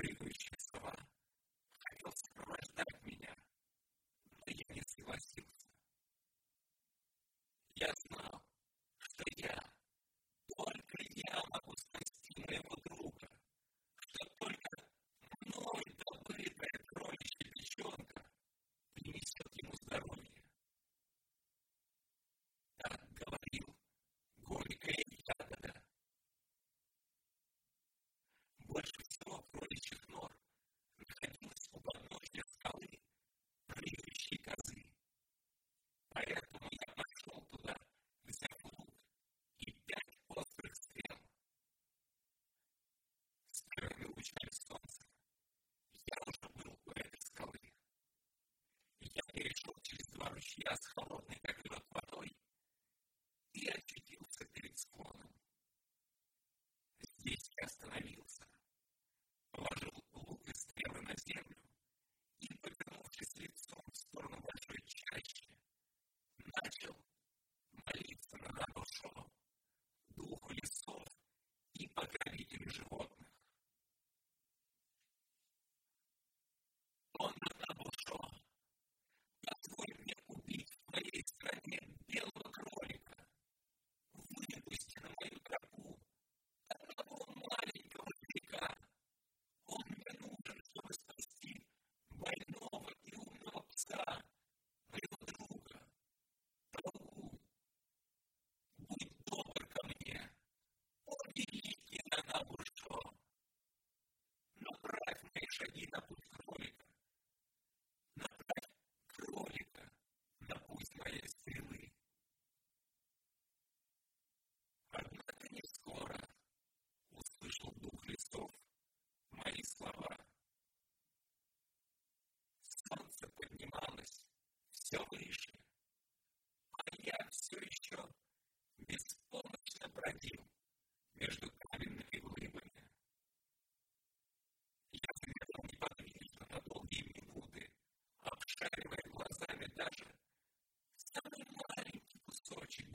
Прыгающие слова Хотел сопровождать меня, но я не согласился. Я знал, все поднималось, все выше. А я все еще беспомощно бродил между каменными глыбами. Я замерла неподвижно на долгие минуты, обшаривая глазами даже самый маленький кусочек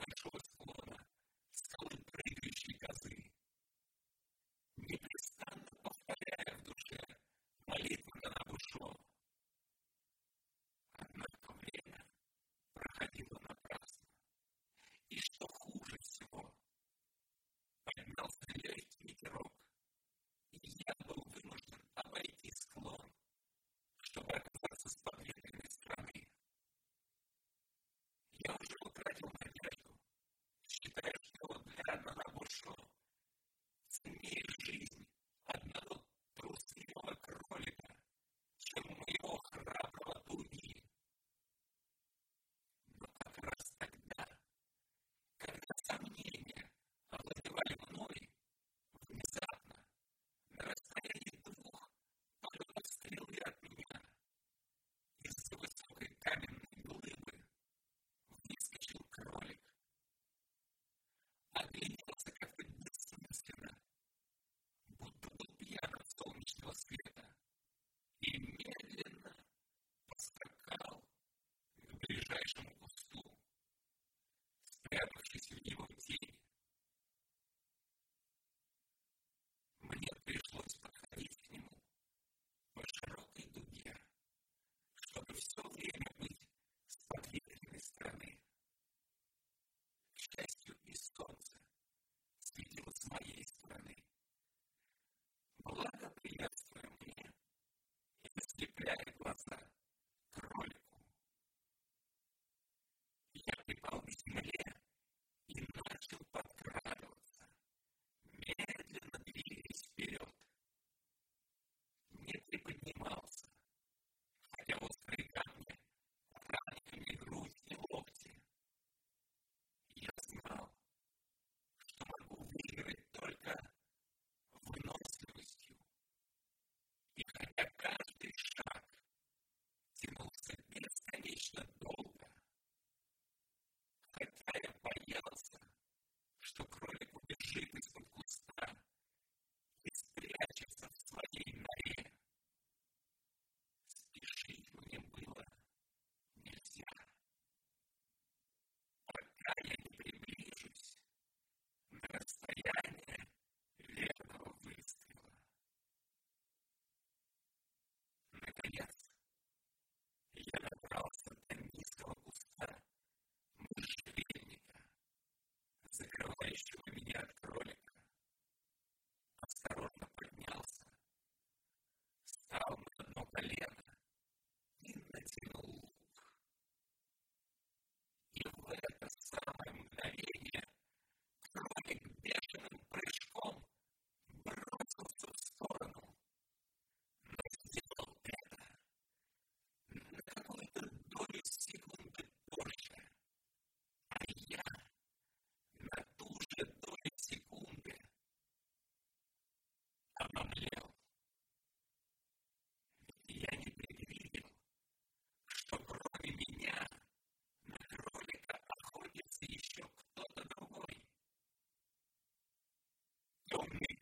don't need